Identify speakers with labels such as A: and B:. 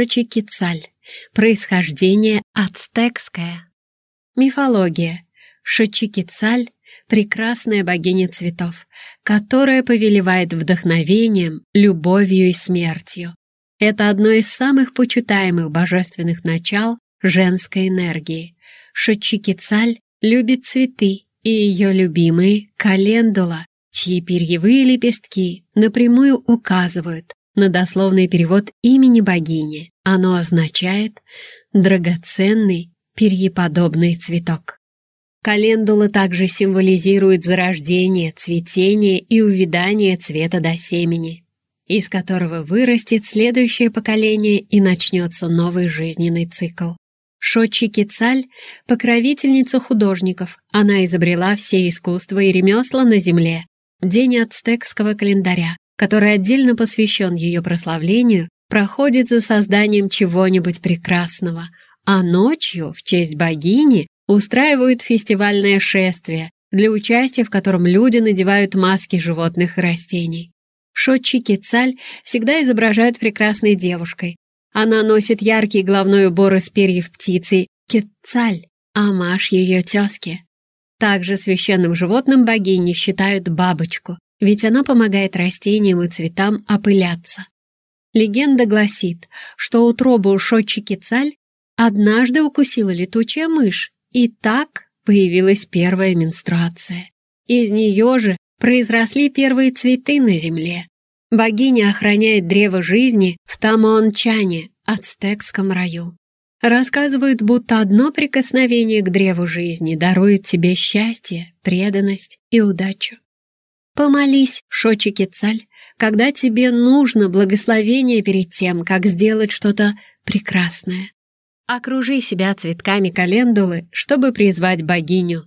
A: Шочекицаль. Происхождение ацтекское. Мифология. Шочекицаль — прекрасная богиня цветов, которая повелевает вдохновением, любовью и смертью. Это одно из самых почитаемых божественных начал женской энергии. Шочекицаль любит цветы, и ее любимые — календула, чьи перьевые лепестки напрямую указывают на дословный перевод имени богини. Оно означает «драгоценный перьеподобный цветок». Календула также символизирует зарождение, цветение и увядание цвета до семени, из которого вырастет следующее поколение и начнется новый жизненный цикл. Шочи Кицаль — покровительница художников. Она изобрела все искусства и ремесла на земле. День ацтекского календаря, который отдельно посвящен ее прославлению, проходит за созданием чего-нибудь прекрасного, а ночью, в честь богини, устраивают фестивальное шествие, для участия в котором люди надевают маски животных и растений. Шотчи Кицаль всегда изображают прекрасной девушкой. Она носит яркий головной убор из перьев птицы Кицаль, а Маш ее тезки. Также священным животным богини считают бабочку, ведь она помогает растениям и цветам опыляться. Легенда гласит, что утробу Шотчики Цаль однажды укусила летучая мышь, и так появилась первая менструация. Из нее же произросли первые цветы на земле. Богиня охраняет древо жизни в Тамоончане, ацтекском раю. Рассказывают, будто одно прикосновение к древу жизни дарует тебе счастье, преданность и удачу. Помолись, Шочи Цаль, когда тебе нужно благословение перед тем, как сделать что-то прекрасное. Окружи себя цветками календулы, чтобы призвать богиню.